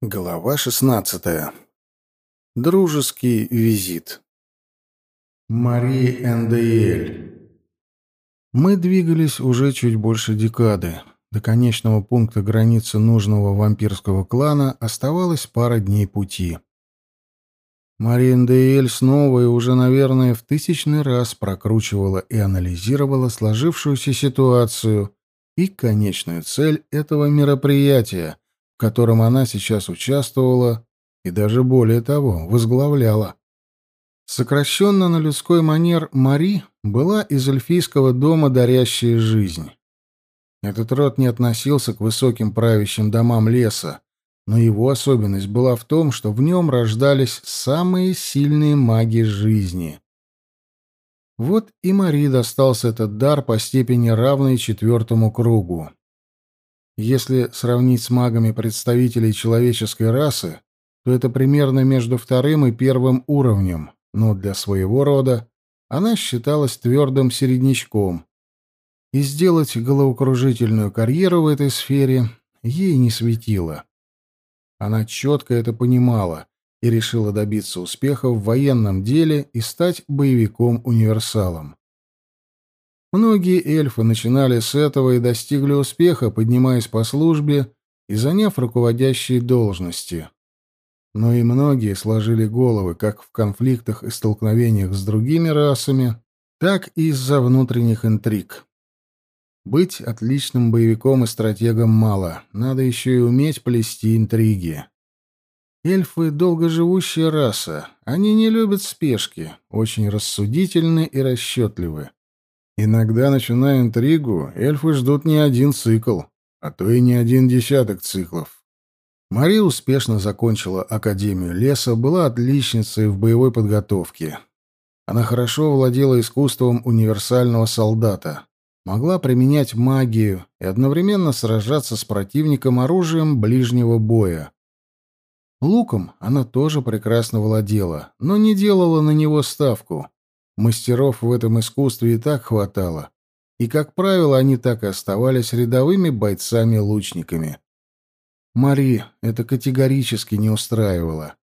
Глава 16. Дружеский визит. Мари Эндеэль. Мы двигались уже чуть больше декады. До конечного пункта границы нужного вампирского клана оставалось пара дней пути. Мари Эндеэль снова и уже, наверное, в тысячный раз прокручивала и анализировала сложившуюся ситуацию и конечную цель этого мероприятия — котором она сейчас участвовала и даже более того, возглавляла. Сокращенно на людской манер Мари была из эльфийского дома «Дарящая жизнь». Этот род не относился к высоким правящим домам леса, но его особенность была в том, что в нем рождались самые сильные маги жизни. Вот и Мари достался этот дар по степени равной четвертому кругу. Если сравнить с магами представителей человеческой расы, то это примерно между вторым и первым уровнем, но для своего рода она считалась твердым середнячком. И сделать головокружительную карьеру в этой сфере ей не светило. Она четко это понимала и решила добиться успеха в военном деле и стать боевиком-универсалом. Многие эльфы начинали с этого и достигли успеха, поднимаясь по службе и заняв руководящие должности. Но и многие сложили головы как в конфликтах и столкновениях с другими расами, так и из-за внутренних интриг. Быть отличным боевиком и стратегом мало, надо еще и уметь плести интриги. Эльфы — долгоживущая раса, они не любят спешки, очень рассудительны и расчетливы. Иногда, начиная интригу, эльфы ждут не один цикл, а то и не один десяток циклов. Мария успешно закончила Академию леса, была отличницей в боевой подготовке. Она хорошо владела искусством универсального солдата, могла применять магию и одновременно сражаться с противником оружием ближнего боя. Луком она тоже прекрасно владела, но не делала на него ставку. Мастеров в этом искусстве и так хватало, и, как правило, они так и оставались рядовыми бойцами-лучниками. Мари это категорически не устраивало.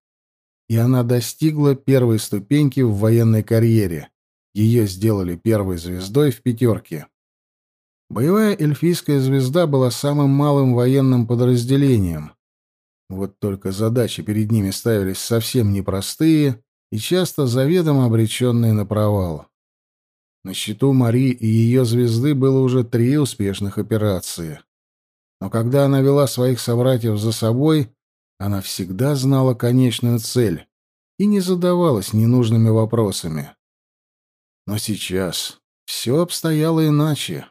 И она достигла первой ступеньки в военной карьере. Ее сделали первой звездой в пятерке. Боевая эльфийская звезда была самым малым военным подразделением. Вот только задачи перед ними ставились совсем непростые, и часто заведомо обреченные на провал. На счету Мари и ее звезды было уже три успешных операции. Но когда она вела своих собратьев за собой, она всегда знала конечную цель и не задавалась ненужными вопросами. Но сейчас все обстояло иначе.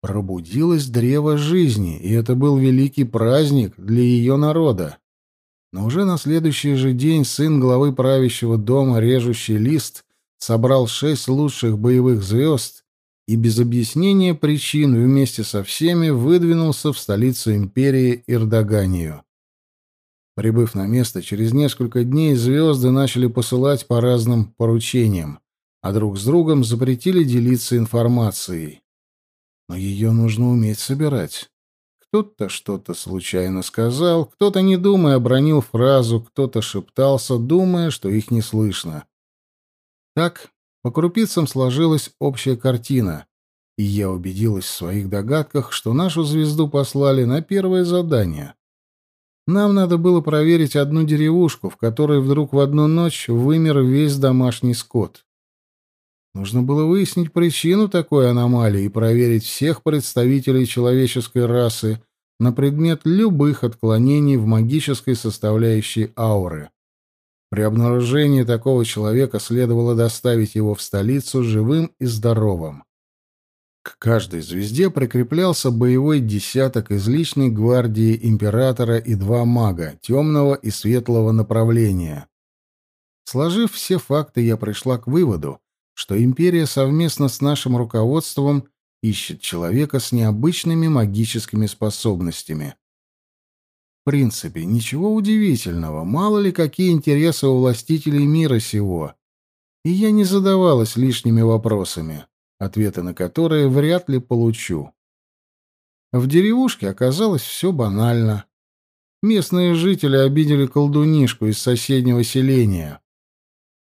Пробудилось древо жизни, и это был великий праздник для ее народа. Но уже на следующий же день сын главы правящего дома, режущий лист, собрал шесть лучших боевых звезд и без объяснения причин вместе со всеми выдвинулся в столицу империи Ирдаганию. Прибыв на место, через несколько дней звезды начали посылать по разным поручениям, а друг с другом запретили делиться информацией. Но ее нужно уметь собирать. Кто-то что-то случайно сказал, кто-то, не думая, обронил фразу, кто-то шептался, думая, что их не слышно. Так по крупицам сложилась общая картина, и я убедилась в своих догадках, что нашу звезду послали на первое задание. Нам надо было проверить одну деревушку, в которой вдруг в одну ночь вымер весь домашний скот. Нужно было выяснить причину такой аномалии и проверить всех представителей человеческой расы на предмет любых отклонений в магической составляющей ауры. При обнаружении такого человека следовало доставить его в столицу живым и здоровым. К каждой звезде прикреплялся боевой десяток из личной гвардии императора и два мага темного и светлого направления. Сложив все факты, я пришла к выводу, что империя совместно с нашим руководством ищет человека с необычными магическими способностями. В принципе, ничего удивительного, мало ли какие интересы у властителей мира сего. И я не задавалась лишними вопросами, ответы на которые вряд ли получу. В деревушке оказалось все банально. Местные жители обидели колдунишку из соседнего селения —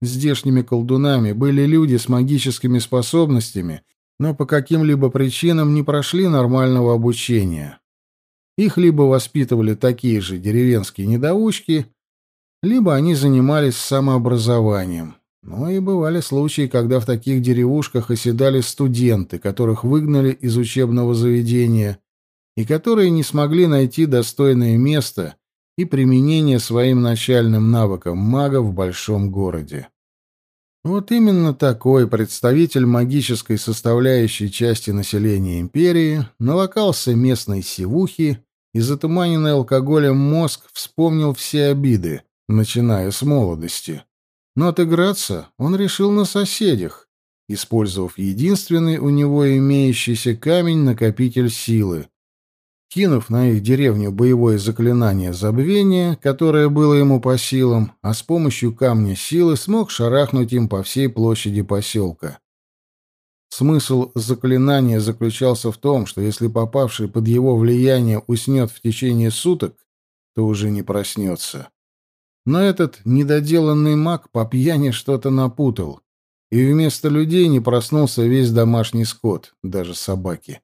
здешними колдунами были люди с магическими способностями, но по каким-либо причинам не прошли нормального обучения. Их либо воспитывали такие же деревенские недоучки, либо они занимались самообразованием. Но ну и бывали случаи, когда в таких деревушках оседали студенты, которых выгнали из учебного заведения и которые не смогли найти достойное место и применение своим начальным навыкам мага в большом городе. Вот именно такой представитель магической составляющей части населения империи налокался местной сивухи и затуманенный алкоголем мозг вспомнил все обиды, начиная с молодости. Но отыграться он решил на соседях, использовав единственный у него имеющийся камень-накопитель силы, кинув на их деревню боевое заклинание забвения, которое было ему по силам, а с помощью камня силы смог шарахнуть им по всей площади поселка. Смысл заклинания заключался в том, что если попавший под его влияние уснет в течение суток, то уже не проснется. Но этот недоделанный маг по пьяни что-то напутал, и вместо людей не проснулся весь домашний скот, даже собаки.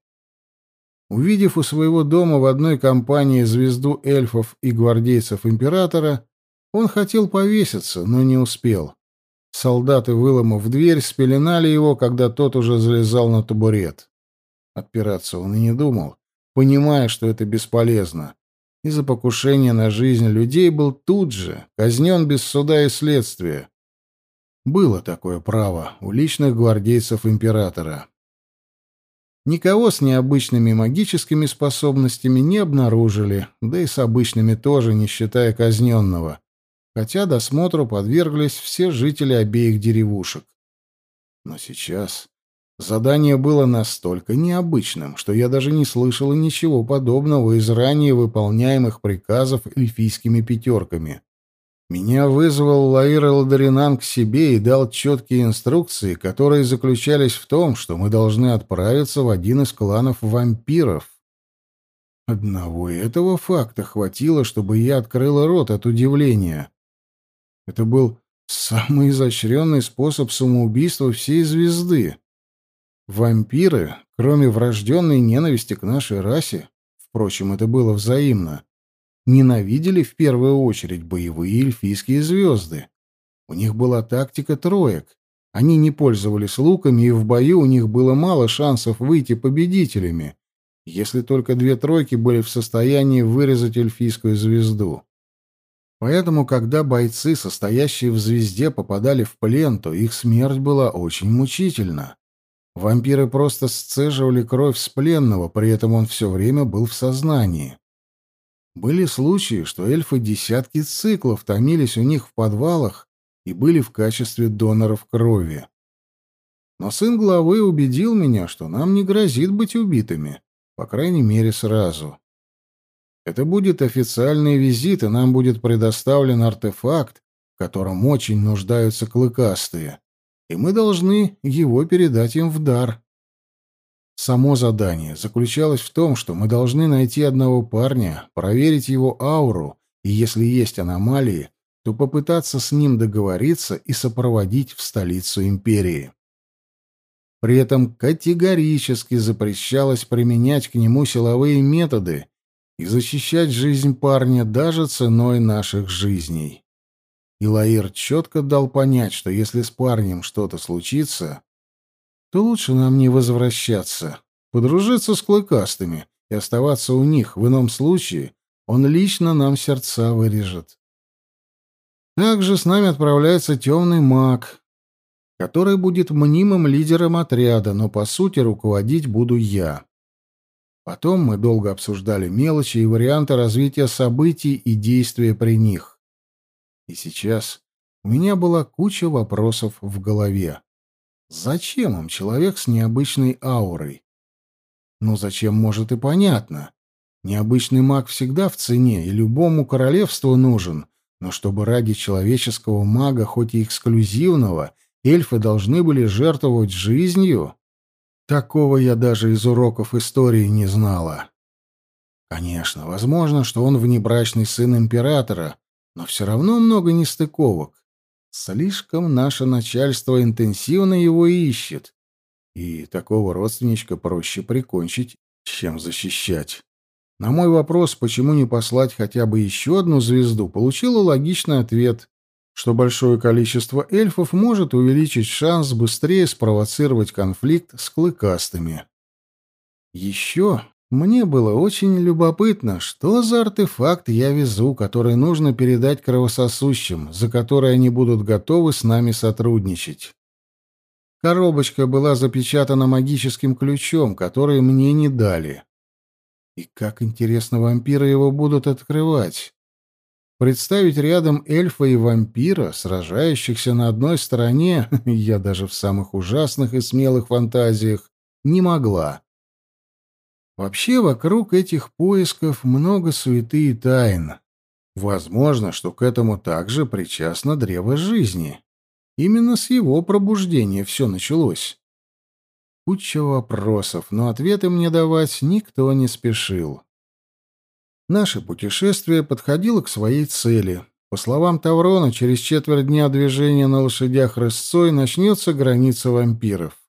Увидев у своего дома в одной компании звезду эльфов и гвардейцев императора, он хотел повеситься, но не успел. Солдаты, выломав дверь, спеленали его, когда тот уже залезал на табурет. Отпираться он и не думал, понимая, что это бесполезно. из за покушения на жизнь людей был тут же казнен без суда и следствия. Было такое право у личных гвардейцев императора. Никого с необычными магическими способностями не обнаружили, да и с обычными тоже, не считая казненного. Хотя досмотру подверглись все жители обеих деревушек. Но сейчас задание было настолько необычным, что я даже не слышала ничего подобного из ранее выполняемых приказов эльфийскими пятерками. Меня вызвал Лаир Элдаринан к себе и дал четкие инструкции, которые заключались в том, что мы должны отправиться в один из кланов вампиров. Одного этого факта хватило, чтобы я открыла рот от удивления. Это был самый изощренный способ самоубийства всей звезды. Вампиры, кроме врожденной ненависти к нашей расе, впрочем, это было взаимно, ненавидели в первую очередь боевые эльфийские звезды. У них была тактика троек. Они не пользовались луками, и в бою у них было мало шансов выйти победителями, если только две тройки были в состоянии вырезать эльфийскую звезду. Поэтому, когда бойцы, состоящие в звезде, попадали в плен, то их смерть была очень мучительна. Вампиры просто сцеживали кровь с пленного, при этом он все время был в сознании. Были случаи, что эльфы десятки циклов томились у них в подвалах и были в качестве доноров крови. Но сын главы убедил меня, что нам не грозит быть убитыми, по крайней мере, сразу. Это будет официальный визит, и нам будет предоставлен артефакт, в котором очень нуждаются клыкастые, и мы должны его передать им в дар. Само задание заключалось в том, что мы должны найти одного парня, проверить его ауру, и если есть аномалии, то попытаться с ним договориться и сопроводить в столицу империи. При этом категорически запрещалось применять к нему силовые методы и защищать жизнь парня даже ценой наших жизней. И четко дал понять, что если с парнем что-то случится, то лучше нам не возвращаться, подружиться с клыкастыми и оставаться у них. В ином случае он лично нам сердца вырежет. Также с нами отправляется темный маг, который будет мнимым лидером отряда, но по сути руководить буду я. Потом мы долго обсуждали мелочи и варианты развития событий и действия при них. И сейчас у меня была куча вопросов в голове. Зачем им человек с необычной аурой? Но ну, зачем, может, и понятно. Необычный маг всегда в цене и любому королевству нужен, но чтобы ради человеческого мага, хоть и эксклюзивного, эльфы должны были жертвовать жизнью? Такого я даже из уроков истории не знала. Конечно, возможно, что он внебрачный сын императора, но все равно много нестыковок. Слишком наше начальство интенсивно его ищет. И такого родственничка проще прикончить, чем защищать. На мой вопрос, почему не послать хотя бы еще одну звезду, получила логичный ответ, что большое количество эльфов может увеличить шанс быстрее спровоцировать конфликт с клыкастыми. Еще мне было очень любопытно, что за артефакт я везу, который нужно передать кровососущим, за который они будут готовы с нами сотрудничать. Коробочка была запечатана магическим ключом, который мне не дали. И как интересно вампиры его будут открывать. Представить рядом эльфа и вампира, сражающихся на одной стороне, я даже в самых ужасных и смелых фантазиях, не могла. Вообще вокруг этих поисков много суеты и тайн. Возможно, что к этому также причастно древо жизни. Именно с его пробуждения все началось. Куча вопросов, но ответы мне давать никто не спешил. Наше путешествие подходило к своей цели. По словам Таврона, через четверть дня движения на лошадях рысцой начнется граница вампиров.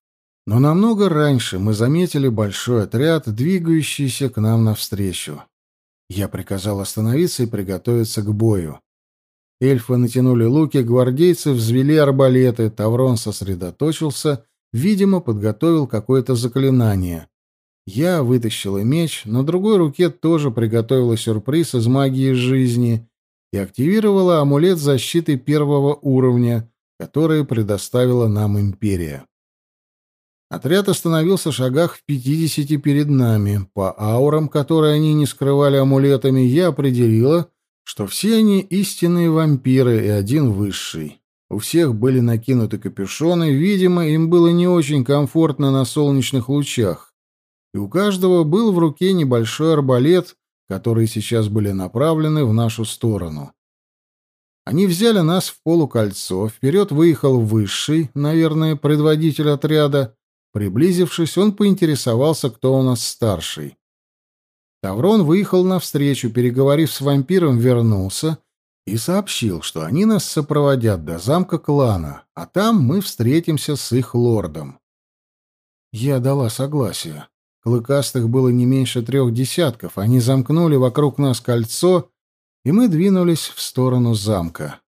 Но намного раньше мы заметили большой отряд, двигающийся к нам навстречу. Я приказал остановиться и приготовиться к бою. Эльфы натянули луки, гвардейцы взвели арбалеты, Таврон сосредоточился, видимо, подготовил какое-то заклинание. Я вытащила меч, на другой руке тоже приготовила сюрприз из магии жизни и активировала амулет защиты первого уровня, который предоставила нам империя. Отряд остановился в шагах в 50 перед нами. По аурам, которые они не скрывали амулетами, я определила, что все они истинные вампиры и один высший. У всех были накинуты капюшоны, видимо, им было не очень комфортно на солнечных лучах. И у каждого был в руке небольшой арбалет, который сейчас были направлены в нашу сторону. Они взяли нас в полукольцо, вперед выехал высший, наверное, предводитель отряда, Приблизившись, он поинтересовался, кто у нас старший. Таврон выехал навстречу, переговорив с вампиром, вернулся и сообщил, что они нас сопроводят до замка клана, а там мы встретимся с их лордом. Я дала согласие. Клыкастых было не меньше трех десятков, они замкнули вокруг нас кольцо, и мы двинулись в сторону замка.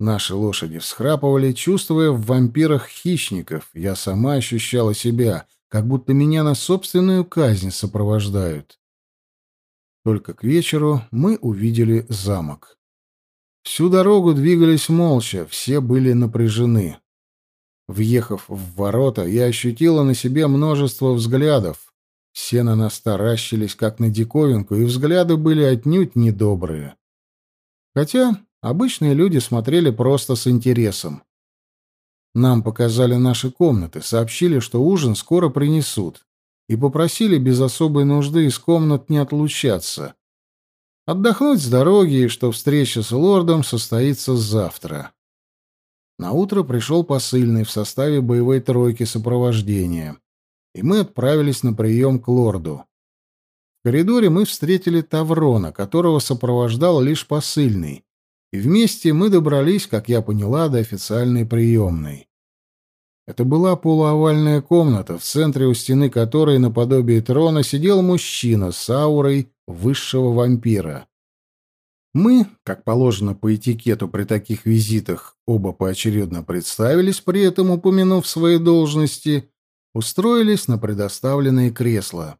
Наши лошади всхрапывали, чувствуя в вампирах хищников. Я сама ощущала себя, как будто меня на собственную казнь сопровождают. Только к вечеру мы увидели замок. Всю дорогу двигались молча, все были напряжены. Въехав в ворота, я ощутила на себе множество взглядов. Все на нас таращились, как на диковинку, и взгляды были отнюдь недобрые. Хотя Обычные люди смотрели просто с интересом. Нам показали наши комнаты, сообщили, что ужин скоро принесут, и попросили без особой нужды из комнат не отлучаться. Отдохнуть с дороги и что встреча с лордом состоится завтра. На утро пришел посыльный в составе боевой тройки сопровождения, и мы отправились на прием к лорду. В коридоре мы встретили Таврона, которого сопровождал лишь посыльный, и вместе мы добрались, как я поняла, до официальной приемной. Это была полуовальная комната, в центре у стены которой, наподобие трона, сидел мужчина с аурой высшего вампира. Мы, как положено по этикету при таких визитах, оба поочередно представились, при этом упомянув свои должности, устроились на предоставленные кресла.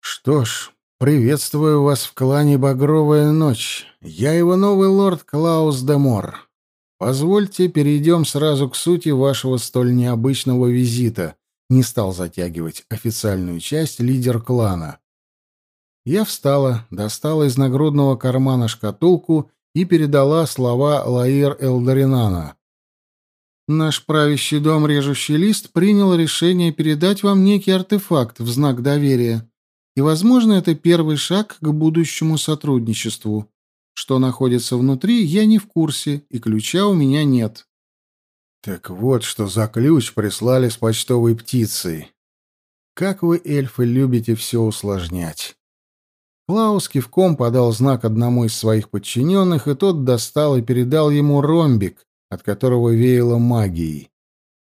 Что ж, Приветствую вас в клане «Багровая ночь». Я его новый лорд Клаус де Мор. Позвольте, перейдем сразу к сути вашего столь необычного визита. Не стал затягивать официальную часть лидер клана. Я встала, достала из нагрудного кармана шкатулку и передала слова Лаир Элдоринана. «Наш правящий дом «Режущий лист» принял решение передать вам некий артефакт в знак доверия». И, возможно, это первый шаг к будущему сотрудничеству. Что находится внутри, я не в курсе, и ключа у меня нет. Так вот, что за ключ прислали с почтовой птицей. Как вы, эльфы, любите все усложнять. Клаус кивком подал знак одному из своих подчиненных, и тот достал и передал ему ромбик, от которого веяло магией.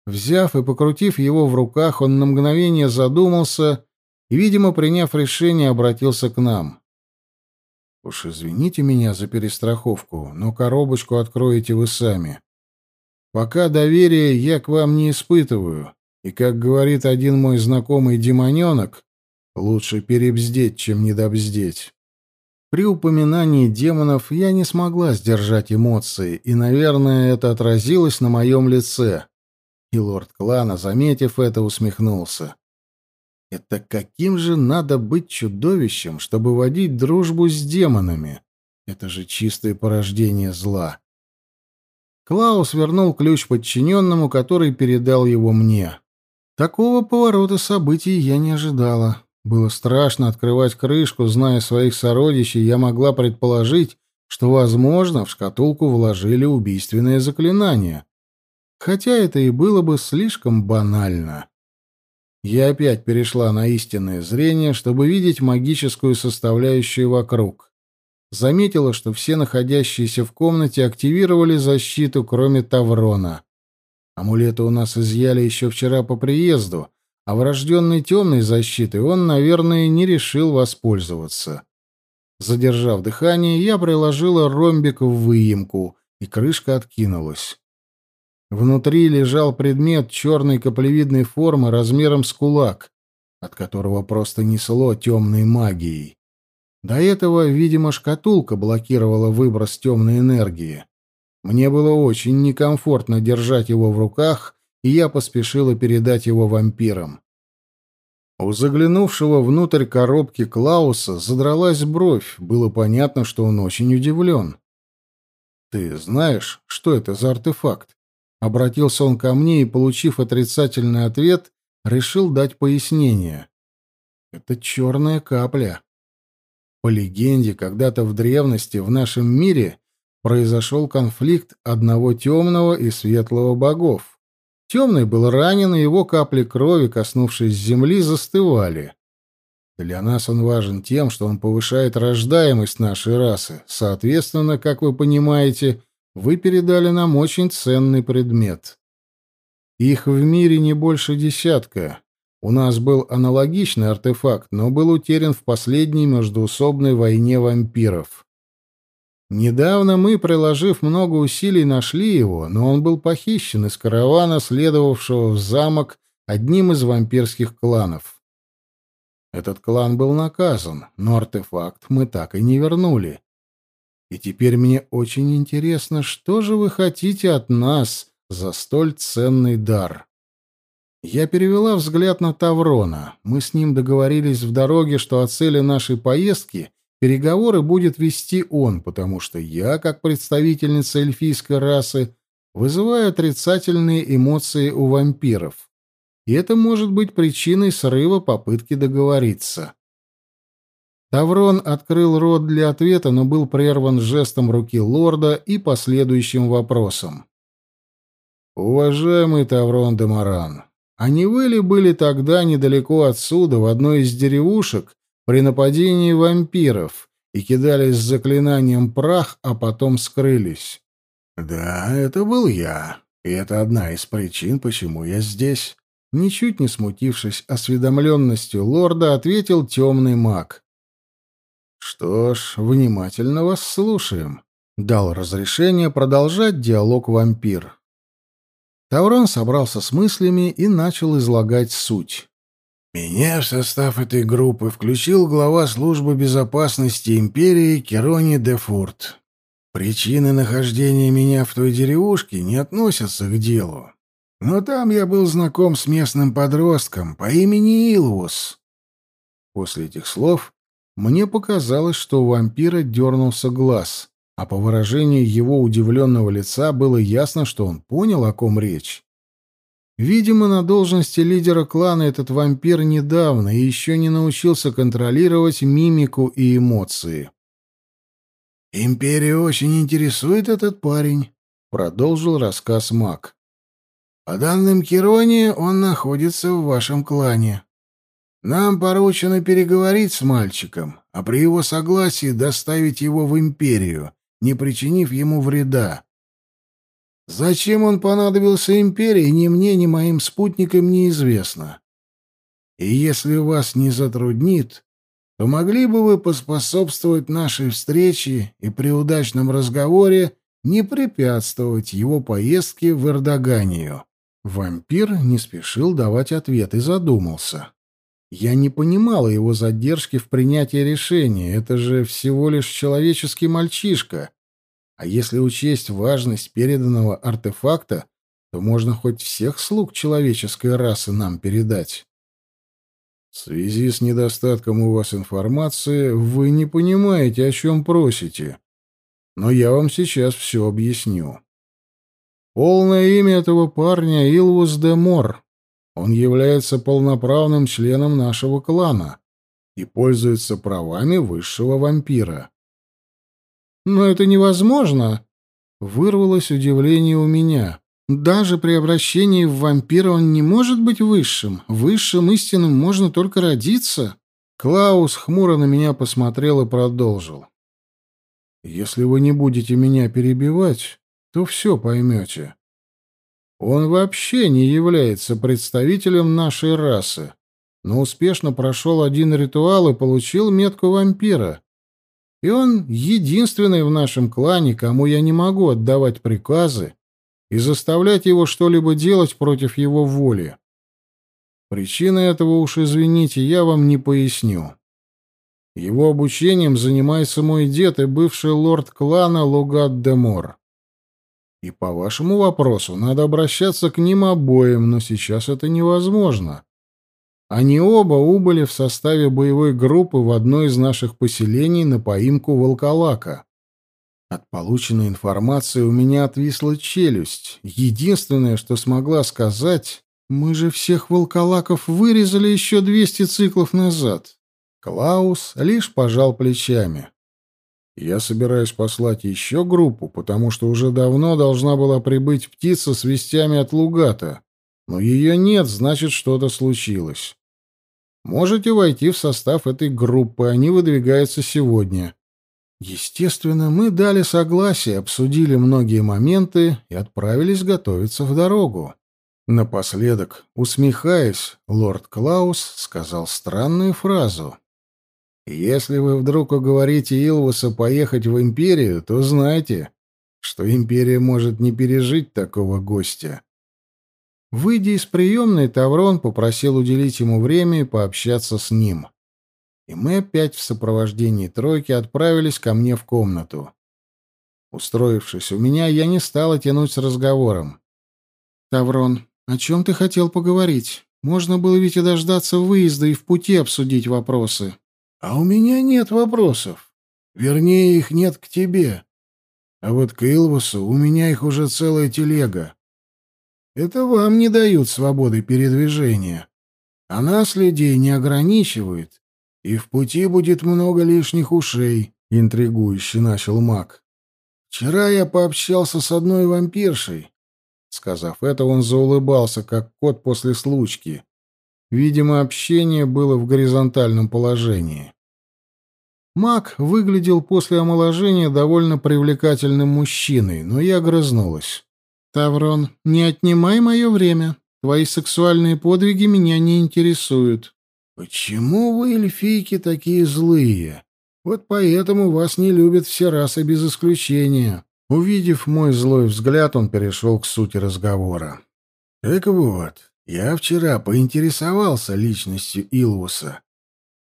Взяв и покрутив его в руках, он на мгновение задумался и, видимо, приняв решение, обратился к нам. «Уж извините меня за перестраховку, но коробочку откроете вы сами. Пока доверия я к вам не испытываю, и, как говорит один мой знакомый демоненок, лучше перебздеть, чем недобздеть». При упоминании демонов я не смогла сдержать эмоции, и, наверное, это отразилось на моем лице. И лорд клана, заметив это, усмехнулся. — Это каким же надо быть чудовищем, чтобы водить дружбу с демонами? Это же чистое порождение зла. Клаус вернул ключ подчиненному, который передал его мне. Такого поворота событий я не ожидала. Было страшно открывать крышку, зная своих сородичей, я могла предположить, что, возможно, в шкатулку вложили убийственное заклинание хотя это и было бы слишком банально. Я опять перешла на истинное зрение, чтобы видеть магическую составляющую вокруг. Заметила, что все находящиеся в комнате активировали защиту, кроме Таврона. Амулеты у нас изъяли еще вчера по приезду, а врожденной темной защитой он, наверное, не решил воспользоваться. Задержав дыхание, я приложила ромбик в выемку, и крышка откинулась. Внутри лежал предмет черной каплевидной формы размером с кулак, от которого просто несло темной магией. До этого, видимо, шкатулка блокировала выброс темной энергии. Мне было очень некомфортно держать его в руках, и я поспешила передать его вампирам. У заглянувшего внутрь коробки Клауса задралась бровь, было понятно, что он очень удивлен. «Ты знаешь, что это за артефакт?» Обратился он ко мне и, получив отрицательный ответ, решил дать пояснение. Это черная капля. По легенде, когда-то в древности в нашем мире произошел конфликт одного темного и светлого богов. Темный был ранен, и его капли крови, коснувшись земли, застывали. Для нас он важен тем, что он повышает рождаемость нашей расы. Соответственно, как вы понимаете, вы передали нам очень ценный предмет. Их в мире не больше десятка. У нас был аналогичный артефакт, но был утерян в последней междоусобной войне вампиров. Недавно мы, приложив много усилий, нашли его, но он был похищен из каравана, следовавшего в замок одним из вампирских кланов. Этот клан был наказан, но артефакт мы так и не вернули. И теперь мне очень интересно, что же вы хотите от нас за столь ценный дар. Я перевела взгляд на Таврона. Мы с ним договорились в дороге, что о цели нашей поездки переговоры будет вести он, потому что я, как представительница эльфийской расы, вызываю отрицательные эмоции у вампиров. И это может быть причиной срыва попытки договориться. Таврон открыл рот для ответа, но был прерван жестом руки лорда и последующим вопросом. «Уважаемый Таврон де Маран, а не вы ли были тогда недалеко отсюда, в одной из деревушек, при нападении вампиров, и кидались с заклинанием прах, а потом скрылись?» «Да, это был я, и это одна из причин, почему я здесь», ничуть не смутившись осведомленностью лорда, ответил темный маг. Что ж, внимательно вас слушаем. Дал разрешение продолжать диалог вампир. Таврон собрался с мыслями и начал излагать суть. Меня в состав этой группы включил глава службы безопасности империи Керони де Фурт. Причины нахождения меня в той деревушке не относятся к делу. Но там я был знаком с местным подростком по имени Илвус. После этих слов мне показалось, что у вампира дернулся глаз, а по выражению его удивленного лица было ясно, что он понял, о ком речь. Видимо, на должности лидера клана этот вампир недавно и еще не научился контролировать мимику и эмоции. «Империю очень интересует этот парень», — продолжил рассказ маг. «По данным Керони, он находится в вашем клане. Нам поручено переговорить с мальчиком, а при его согласии доставить его в империю, не причинив ему вреда. Зачем он понадобился империи, ни мне, ни моим спутникам неизвестно. И если вас не затруднит, то могли бы вы поспособствовать нашей встрече и при удачном разговоре не препятствовать его поездке в Эрдоганию?» Вампир не спешил давать ответ и задумался. Я не понимала его задержки в принятии решения. Это же всего лишь человеческий мальчишка. А если учесть важность переданного артефакта, то можно хоть всех слуг человеческой расы нам передать. В связи с недостатком у вас информации, вы не понимаете, о чем просите. Но я вам сейчас все объясню. Полное имя этого парня — Илвус де Мор, он является полноправным членом нашего клана и пользуется правами высшего вампира. Но это невозможно, вырвалось удивление у меня. Даже при обращении в вампира он не может быть высшим. Высшим истинным можно только родиться. Клаус хмуро на меня посмотрел и продолжил. Если вы не будете меня перебивать, то все поймете. Он вообще не является представителем нашей расы, но успешно прошел один ритуал и получил метку вампира. И он единственный в нашем клане, кому я не могу отдавать приказы и заставлять его что-либо делать против его воли. Причины этого уж, извините, я вам не поясню. Его обучением занимается мой дед и бывший лорд клана Лугат-де-Мор. И по вашему вопросу надо обращаться к ним обоим, но сейчас это невозможно. Они оба убыли в составе боевой группы в одно из наших поселений на поимку волколака. От полученной информации у меня отвисла челюсть. Единственное, что смогла сказать, мы же всех волколаков вырезали еще 200 циклов назад. Клаус лишь пожал плечами. Я собираюсь послать еще группу, потому что уже давно должна была прибыть птица с вестями от Лугата. Но ее нет, значит, что-то случилось. Можете войти в состав этой группы, они выдвигаются сегодня. Естественно, мы дали согласие, обсудили многие моменты и отправились готовиться в дорогу. Напоследок, усмехаясь, лорд Клаус сказал странную фразу — если вы вдруг уговорите Илвуса поехать в Империю, то знайте, что Империя может не пережить такого гостя. Выйдя из приемной, Таврон попросил уделить ему время и пообщаться с ним. И мы опять в сопровождении тройки отправились ко мне в комнату. Устроившись у меня, я не стала тянуть с разговором. «Таврон, о чем ты хотел поговорить? Можно было ведь и дождаться выезда и в пути обсудить вопросы». А у меня нет вопросов. Вернее, их нет к тебе. А вот к Илвусу у меня их уже целая телега. Это вам не дают свободы передвижения. А нас людей не ограничивают. И в пути будет много лишних ушей, — интригующе начал маг. Вчера я пообщался с одной вампиршей. Сказав это, он заулыбался, как кот после случки. Видимо, общение было в горизонтальном положении. Мак выглядел после омоложения довольно привлекательным мужчиной, но я грызнулась. «Таврон, не отнимай мое время. Твои сексуальные подвиги меня не интересуют». «Почему вы, эльфийки, такие злые? Вот поэтому вас не любят все расы без исключения». Увидев мой злой взгляд, он перешел к сути разговора. «Так вот, я вчера поинтересовался личностью Илвуса.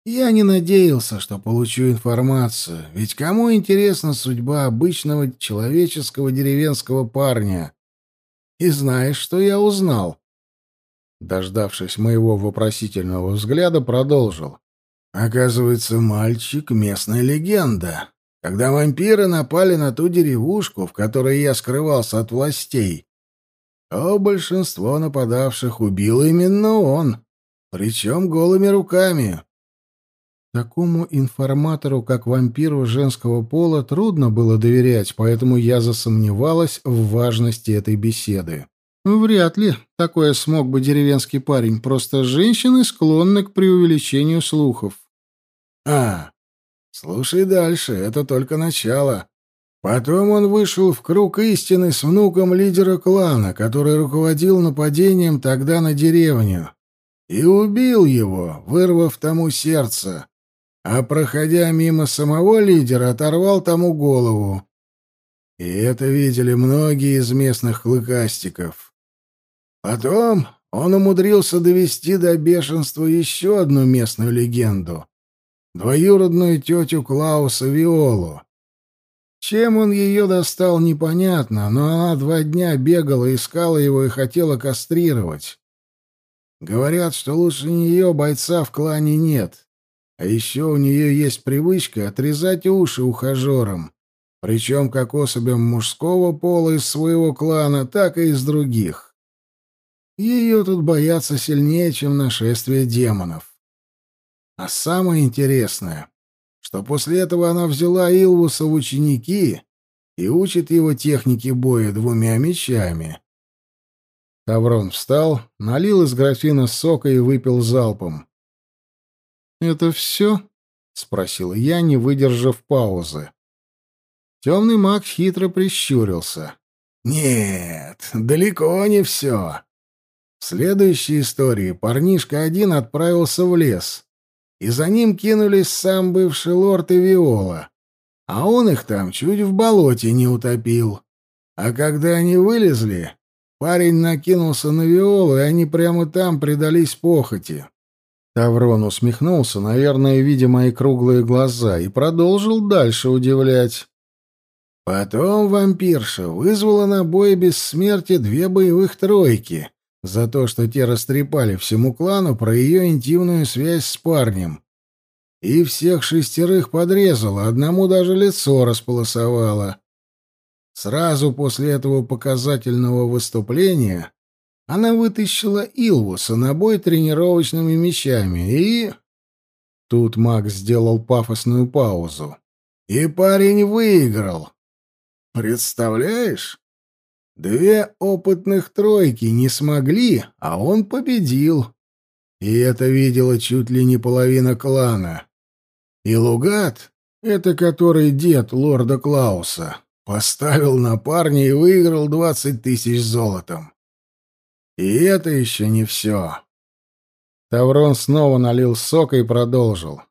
Я не надеялся, что получу информацию, ведь кому интересна судьба обычного человеческого деревенского парня? И знаешь, что я узнал? Дождавшись моего вопросительного взгляда, продолжил. Оказывается, мальчик — местная легенда. Когда вампиры напали на ту деревушку, в которой я скрывался от властей, а большинство нападавших убил именно он, причем голыми руками. Такому информатору, как вампиру женского пола, трудно было доверять, поэтому я засомневалась в важности этой беседы. Вряд ли такое смог бы деревенский парень, просто женщины склонны к преувеличению слухов. «А, слушай дальше, это только начало», Потом он вышел в круг истины с внуком лидера клана, который руководил нападением тогда на деревню, и убил его, вырвав тому сердце, а, проходя мимо самого лидера, оторвал тому голову. И это видели многие из местных клыкастиков. Потом он умудрился довести до бешенства еще одну местную легенду — двоюродную тетю Клауса Виолу. Чем он ее достал, непонятно, но она два дня бегала, искала его и хотела кастрировать. Говорят, что лучше нее бойца в клане нет. А еще у нее есть привычка отрезать уши ухажерам, причем как особям мужского пола из своего клана, так и из других. Ее тут боятся сильнее, чем нашествие демонов. А самое интересное, что после этого она взяла Илвуса в ученики и учит его технике боя двумя мечами. Таврон встал, налил из графина сока и выпил залпом. «Это все?» — спросил я, не выдержав паузы. Темный маг хитро прищурился. «Нет, далеко не все. В следующей истории парнишка один отправился в лес» и за ним кинулись сам бывший лорд и Виола. А он их там чуть в болоте не утопил. А когда они вылезли, парень накинулся на Виолу, и они прямо там предались похоти. Таврон усмехнулся, наверное, видя мои круглые глаза, и продолжил дальше удивлять. Потом вампирша вызвала на бой бессмертие две боевых тройки — за то, что те растрепали всему клану про ее интимную связь с парнем. И всех шестерых подрезала, одному даже лицо располосовала. Сразу после этого показательного выступления она вытащила Илву на набой тренировочными мечами и... Тут Макс сделал пафосную паузу. И парень выиграл. Представляешь? Две опытных тройки не смогли, а он победил. И это видела чуть ли не половина клана. И Лугат, это который дед лорда Клауса, поставил на парня и выиграл двадцать тысяч золотом. И это еще не все. Таврон снова налил сока и продолжил.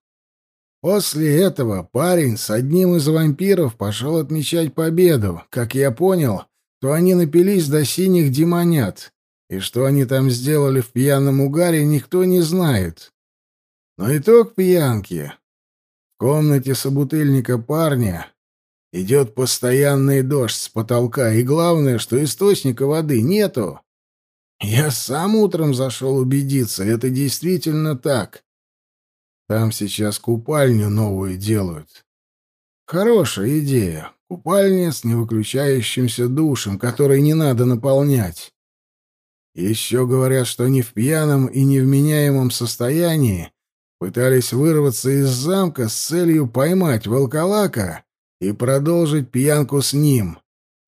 После этого парень с одним из вампиров пошел отмечать победу, как я понял, то они напились до синих демонят, и что они там сделали в пьяном угаре, никто не знает. Но итог пьянки. В комнате собутыльника парня идет постоянный дождь с потолка, и главное, что источника воды нету. Я сам утром зашел убедиться, это действительно так. Там сейчас купальню новую делают. Хорошая идея, купальня с невыключающимся душем, который не надо наполнять. Еще говорят, что не в пьяном и невменяемом состоянии пытались вырваться из замка с целью поймать волколака и продолжить пьянку с ним.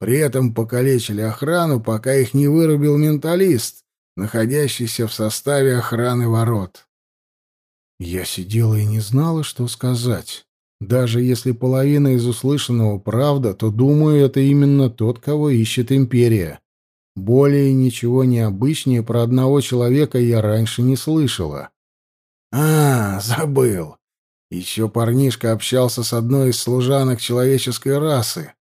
При этом покалечили охрану, пока их не вырубил менталист, находящийся в составе охраны ворот. Я сидела и не знала, что сказать. Даже если половина из услышанного правда, то, думаю, это именно тот, кого ищет империя. Более ничего необычнее про одного человека я раньше не слышала. А, забыл. Еще парнишка общался с одной из служанок человеческой расы.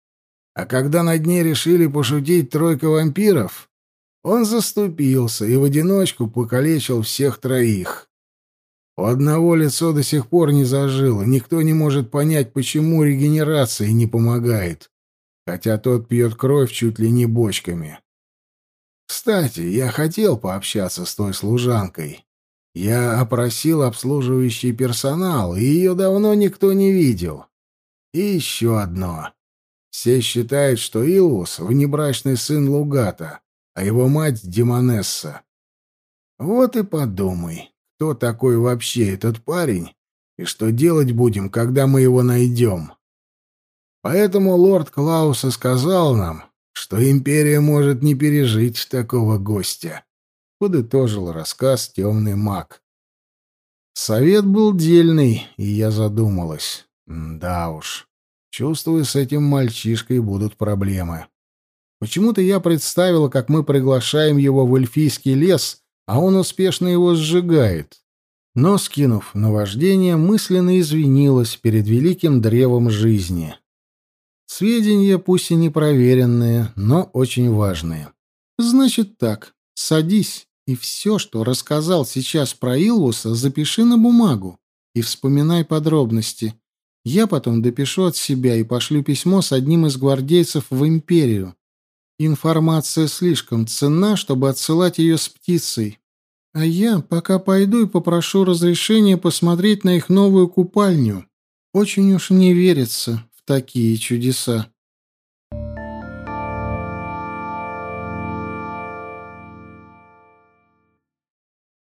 А когда на дне решили пошутить тройка вампиров, он заступился и в одиночку покалечил всех троих. У Одного лицо до сих пор не зажило, никто не может понять, почему регенерация не помогает, хотя тот пьет кровь чуть ли не бочками. Кстати, я хотел пообщаться с той служанкой. Я опросил обслуживающий персонал, и ее давно никто не видел. И еще одно. Все считают, что Илус внебрачный сын Лугата, а его мать — Демонесса. Вот и подумай, кто такой вообще этот парень и что делать будем, когда мы его найдем. Поэтому лорд Клауса сказал нам, что империя может не пережить такого гостя, — подытожил рассказ темный маг. Совет был дельный, и я задумалась. Да уж, чувствую, с этим мальчишкой будут проблемы. Почему-то я представила, как мы приглашаем его в эльфийский лес — а он успешно его сжигает. Но, скинув наваждение, мысленно извинилась перед великим древом жизни. Сведения, пусть и непроверенные, но очень важные. Значит так, садись и все, что рассказал сейчас про Илвуса, запиши на бумагу и вспоминай подробности. Я потом допишу от себя и пошлю письмо с одним из гвардейцев в империю. Информация слишком ценна, чтобы отсылать ее с птицей. А я пока пойду и попрошу разрешения посмотреть на их новую купальню. Очень уж не верится в такие чудеса.